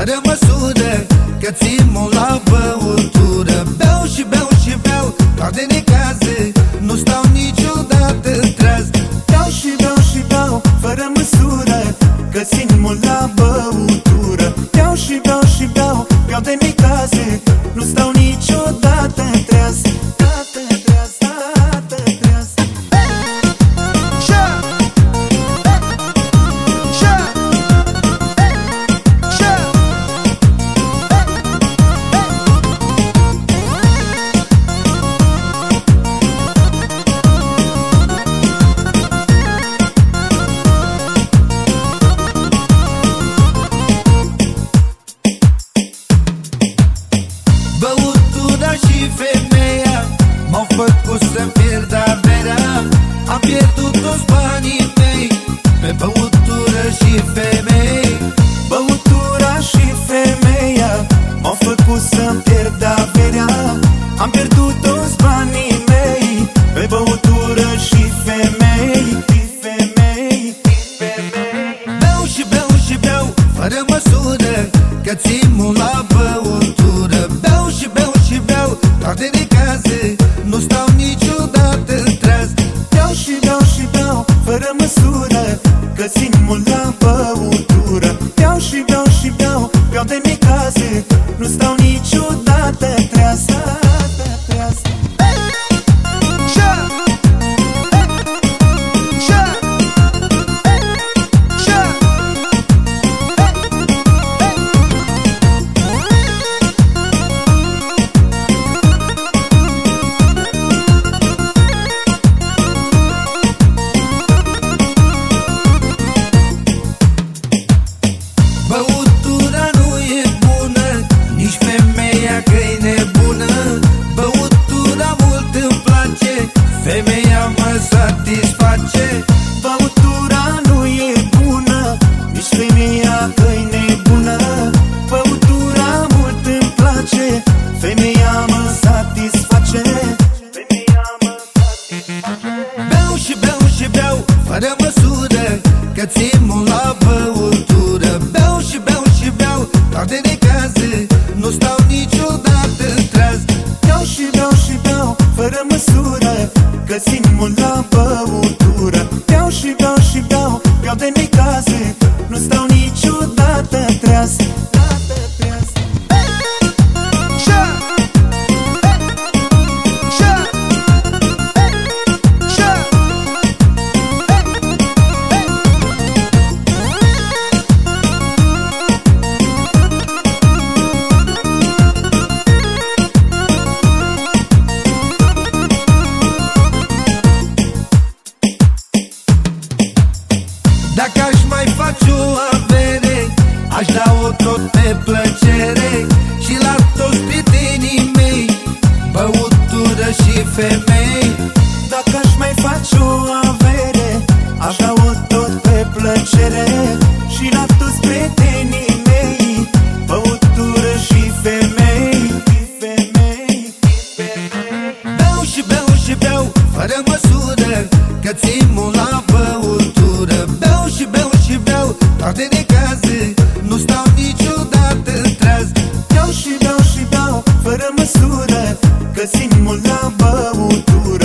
Fără măsură Că țin mult la băutură beau Doar de necaze Nu stau niciodată treaz Beau și beau și beau Fără măsură Că țin mult la băutură. Beau și beau și beau Beau de necaze făcut să-mi pierd averea. Am pierdut toți banii mei Pe băutură și femei. Băutura și femeia M-au făcut să-mi pierd averea. Am pierdut toți banii mei Pe băutură și femei. Femei, femei. Beau și beau și beau Fără măsură Că țin mult la băutură. Beau și beau și beau Toate de case nu stau niciodată treaz. Beau și beau și beau Fără măsură Că țin mult la satisface Băutura nu e bună Nici femeia că-i nebună. Băutura mult îmi place Femeia mă satisface Femeia mă satisface. Beau și beau și beau Fără măsură Că țin mult la băutură beau Beau de necaze Nu Aș da-o tot pe plăcere Și la toți prietenii mei. Băutură și femei măsură Că țin mult la băutură